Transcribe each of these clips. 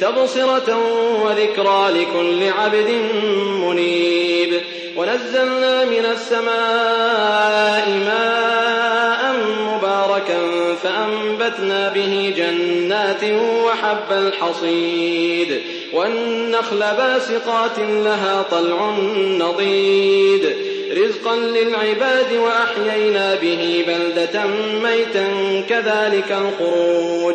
تبصرة وذكرى لكل عبد منيب. ونزلنا من السماء ماء مباركا فأنبتنا به جنات وحب الحصيد. والنخل باسقات لها طلع نضيد. رزقا للعباد وأحيينا به بلدة ميتا كذلك الخروج.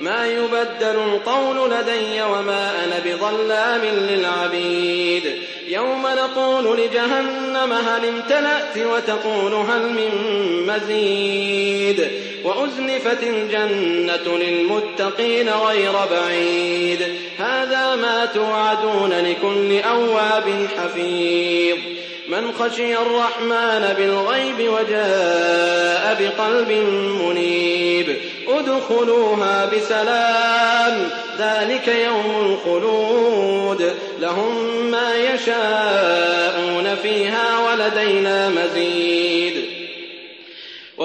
ما يبدل القول لدي وما أنا بظلام للعبيد. يوم نقول لجهنم هل امتلأت وتقول هل من مزيد. وأزلفت الجنة للمتقين غير بعيد. هذا ما توعدون لكل أواب حفيظ. من خشي الرحمن بالغيب وجاء بقلب منيب. ادخلوها بسلام ذلك يوم الخلود. لهم ما يشاءون فيها ولدينا مزيد.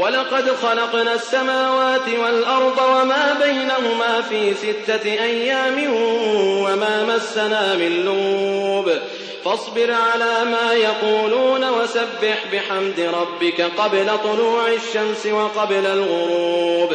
ولقد خلقنا السماوات والأرض وما بينهما في ستة أيام وما مسنا من لوب. فاصبر على ما يقولون وسبح بحمد ربك قبل طلوع الشمس وقبل الغروب.